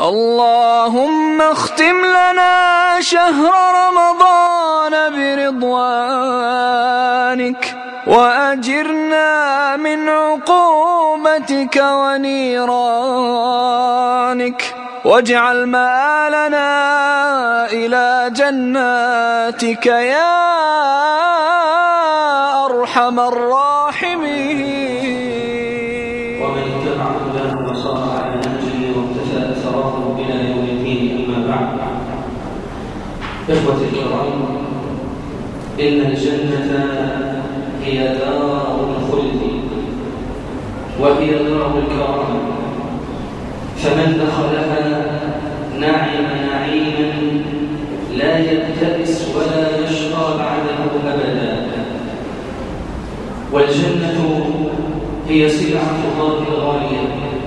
اللهم اختم لنا شهر رمضان برضوانك وأجرنا من عقوبتك ونيرانك واجعل مآلنا إلى جناتك يا أرحم الراحمين. ومن اتبع هداه وصار على نهجه وامتثل اثره إلى يوم الدين أما بعد. اخوتي الكرام إن الجنة هي دار الخلد وهي دار الكرام فمن دخلها نعم نعيما لا يبتئس ولا يشقى بعده أبدا. والجنة هي سلعه الله الغالية.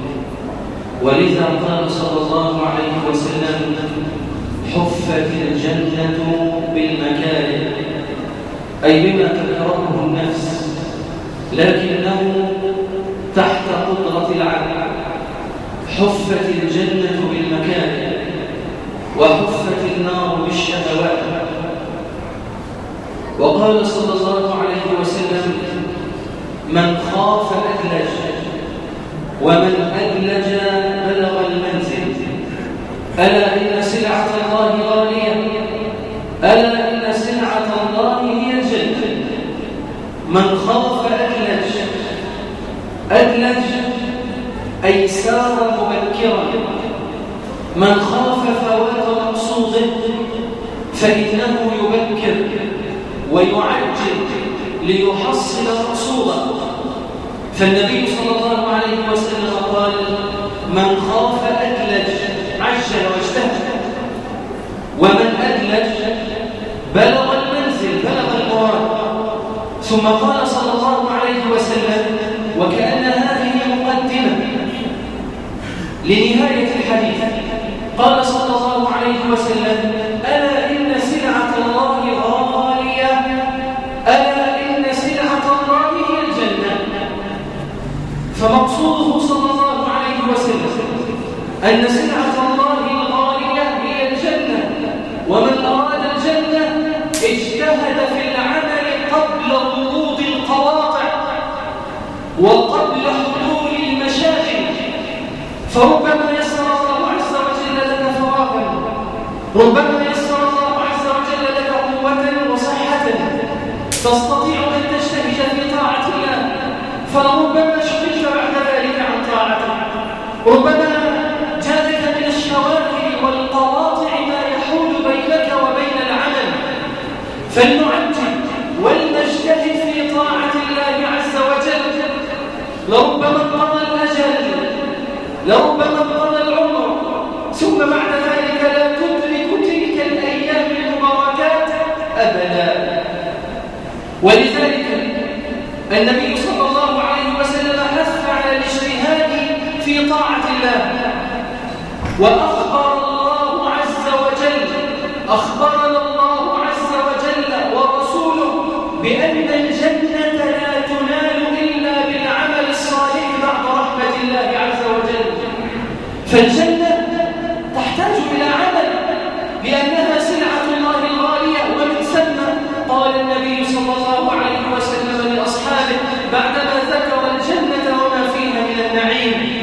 ولذا قال صلى الله عليه وسلم حفت الجنة بالمكاره. أي بما تكرهه النفس لكنه تحت قدرة العبد حفت الجنة بالمكاره وحفت النار بالشهوات. وقال صلى الله عليه وسلم من خاف أدلج ومن أدلج ألا إن سلعة الله غالية. ألا إن سلعة الله هي الجنة. من خاف أدلج أدلج أي سار مبكرا. من خاف فوات مقصوده فإنه يبكر ويعجل ليحصل مقصوده فالنبي صلى الله عليه وسلم قال من خاف أدلج ثم قال صلى الله عليه وسلم وكأن هذه مقدمة لنهاية الحديث قال صلى الله عليه وسلم وقبل حلول المشاغل فربما يسر الله عز وجل لك فراغا ربما يسر الله عز وجل لك قوة وصحة. تستطيع أن تجتهد في طاعة الله. فربما شغلت بعد ذلك عن طاعته. ربما جاءك من الشواغل والقواطع ما يحول بينك وبين العمل. فلنعجل ولنجتهد في طاعة الله عز وجل لربما انقضى الأجل ثم بعد ذلك لا تدرك تلك الأيام المباركات أبدا. ولذلك النبي صلى الله عليه وسلم حث على الاجتهاد في طاعة الله. وأخبر الله عز وجل أخبرنا الله عز وجل ورسوله بأن الجنة لا تنال إلا بالعمل الصالح بعد رحمة الله عز وجل فالجنة تحتاج إلى عمل لأنها سلعة الله الغالية ومن ثم قال النبي صلى الله عليه وسلم لأصحابه بعدما ذكر الجنة وما فيها من النعيم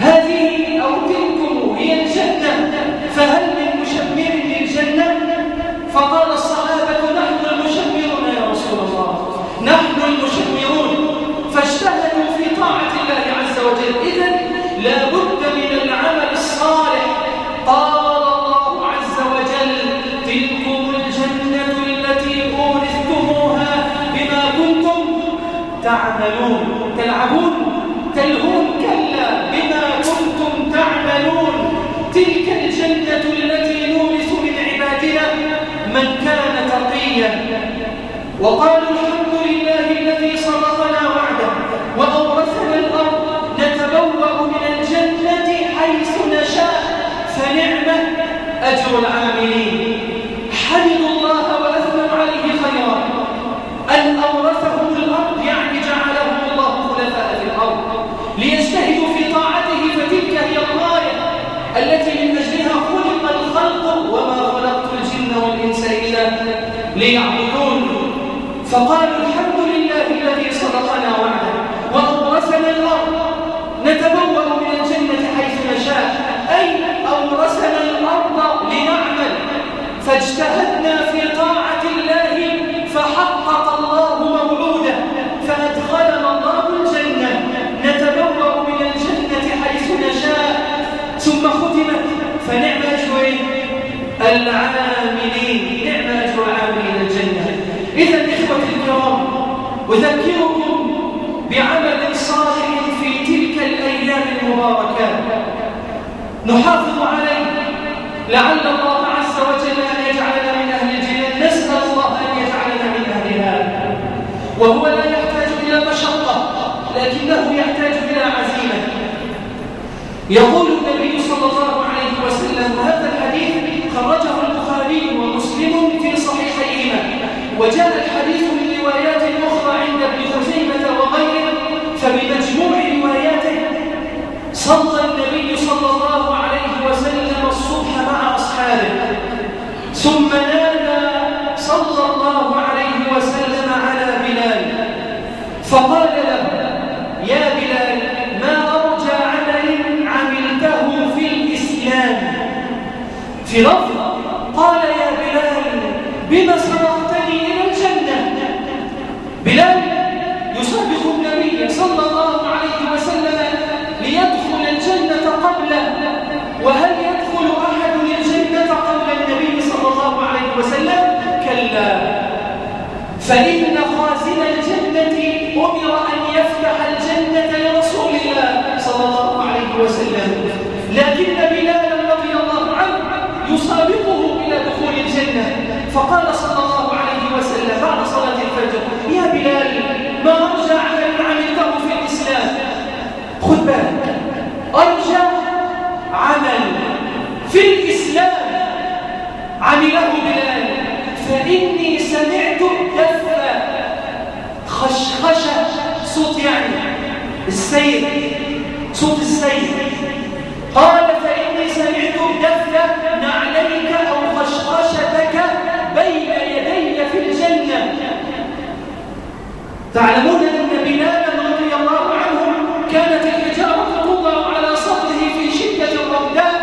هذه أو تلكم هي الجنة فهل من مشمر للجنة فقال الصحابة نحن المشمرون يا رسول الله نحن المشمرون فاجتهدوا في طاعة الله عز وجل إذن لا بد من العمل الصالح قال الله عز وجل تلكم الجنة التي أورثتموها بما كنتم تعملون؟ تلعبون؟ تلهون؟ كلا بما كنتم تعملون. تلك الجنة التي نورث من عبادنا من كان تقيا. وقالوا الحمد لله الذي صدقنا وعده وأورثنا الأرض نتبوأ من الجنة حيث نشاء. فنعم أجر العاملين. التي من أجلها خلق الخلق وما خلقت الجن والإنس إلا ليعبدون. فقالوا الحمد لله الذي صدقنا وعده وأورثنا الأرض. نتبوأ من الجنة حيث نشاء. أي أورثنا الأرض لنعمل. فاجتهدنا في يقول النبي صلى الله عليه وسلم هذا الحديث خرجه البخاري ومسلم في صحيحيهما وجاء الحديث من روايات أخرى عند ابن خزيمة وغيره فبمجموع رواياته صلى النبي صلى الله عليه وسلم الصبح مع أصحابه ثم نادى صلى الله عليه وسلم على بلال فقال له يا بلال ما أرجى عمل عملته في الإسلام في لفظ قال يا بلال بما سبقتني إلى الجنة؟ بلال يسبق النبي صلى الله عليه وسلم ليدخل الجنة قبله. وهل يدخل أحد الجنة قبل النبي صلى الله عليه وسلم؟ كلا. فإن خازن الجنة أمر أن يفتح الجنة لرسول الله صلى الله عليه وسلم. لكن بلالا رضي الله عنه يسابقه إلى دخول الجنة فقال صلى الله عليه وسلم بعد صلاة الفجر يا بلال ما أرجى عمل عملته في الإسلام؟ خذ بالك أرجى عمل في الإسلام. عمله بلال فإني سمعت دفة خشخشة صوت يعني السير صوت السير قال تعلمون أن بلالا رضي الله عنه كانت الحجارة توضع على صدره في شدة الرمداء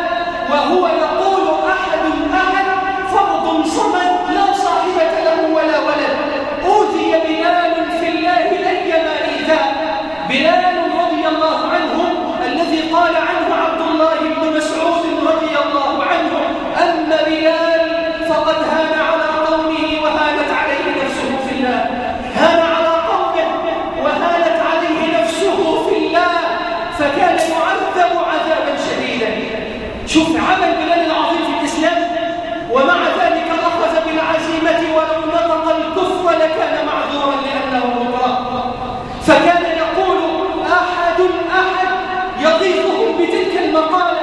وهو يقول أحد أحد فرض صمد لا صاحبة له ولا ولد أوذي بلال في الله أيما إيذاء بلال رضي الله عنه الذي قال عنه عبد الله بن مسعود رضي الله عنه أما بلال فقد هان على قومه وهانت عليه نفسه في الله هان على قومه وهانت عليه نفسه في الله فكان يعذب عذابا شديدا شوف عمل بلال العظيم في الإسلام ومع ذلك أخذ بالعزيمة ولو نطق الكفر لكان معذورا لأنه مكره فكان يقول أحد أحد يضيفهم بتلك المقالة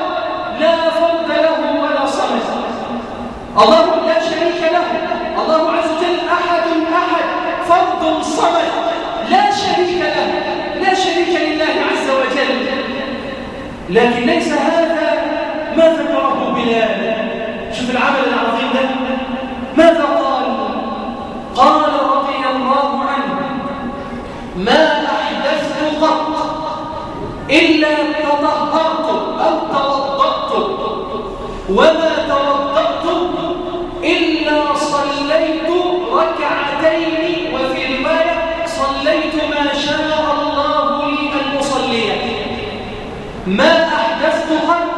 لا فرد له ولا صمد. الله لا شريك له. الله عز وجل أحد أحد فرد صمد لا شريك له. لا شريك لله عز وجل. لكن ليس هذا ما ذكره بلال. شوف العمل العظيم ده. ماذا قال؟ قال رضي الله عنه ما أحدثت قط إلا وما توضأت إلا صليت ركعتين وفي رواية صليت ما شاء الله لي أن أصليه ما أحدثت قط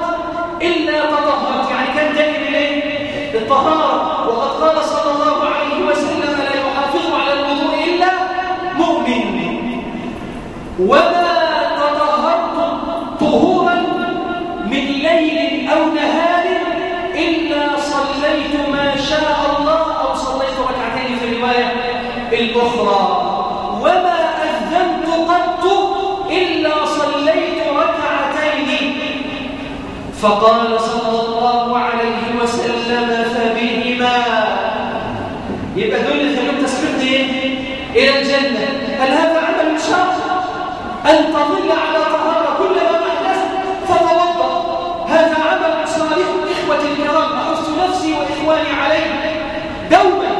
إلا تطهرت. يعني كان دائم إليه الطهارة. وقد قال صلى الله عليه وسلم لا يحافظ على الوضوء إلا مؤمن. وما وما أذنت قط إلا صليت ركعتين. فقال صلى الله عليه وسلم فبهما. يبقى دول اللي خلوك تسبقني إيه؟ إلى الجنة. هل هذا عمل شرط أن تظل على طهارة كلما احدثت فتوضأ. هذا عمل صالح إخوتي الكرام احث نفسي وإخواني عليه دوما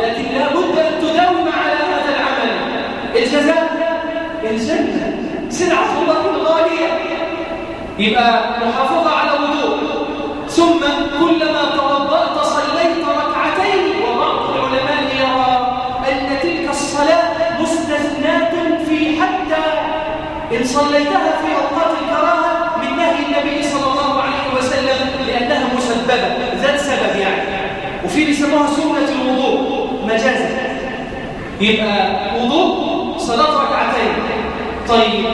لكن لا بد أن تداوم الجزاء الجنة سلعة الله الغالية. يبقى محافظة على وضوء ثم كلما توضأت صليت ركعتين. وبعض العلماء يرى أن تلك الصلاة مستثناة في حتى إن صليتها في أوقات الكراهة من نهي النبي صلى الله عليه وسلم لأنها مسببة ذات سبب يعني. وفي بيسموها سنة الوضوء مجازا. يبقى وضوء صلاة ركعتين. طيب.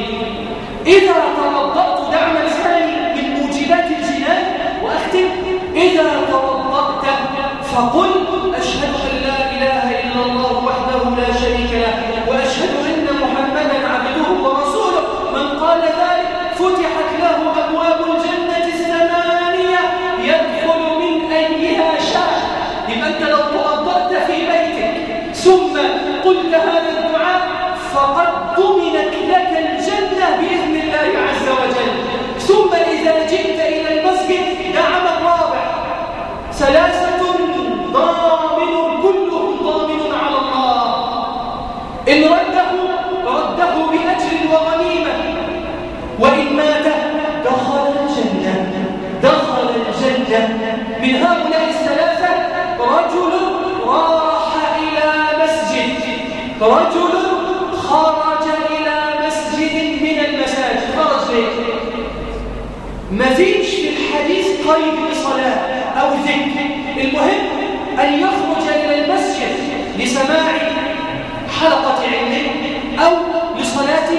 إذا توضأت دعم الثاني من موجبات الجنان وأختم. إذا توضأت فقل رجل خرج إلى مسجد من المساجد. خرج ليه؟ ما فيش في الحديث قيد بصلاة أو ذكر. المهم أن يخرج إلى المسجد لسماع حلقة علم أو لصلاة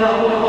성자고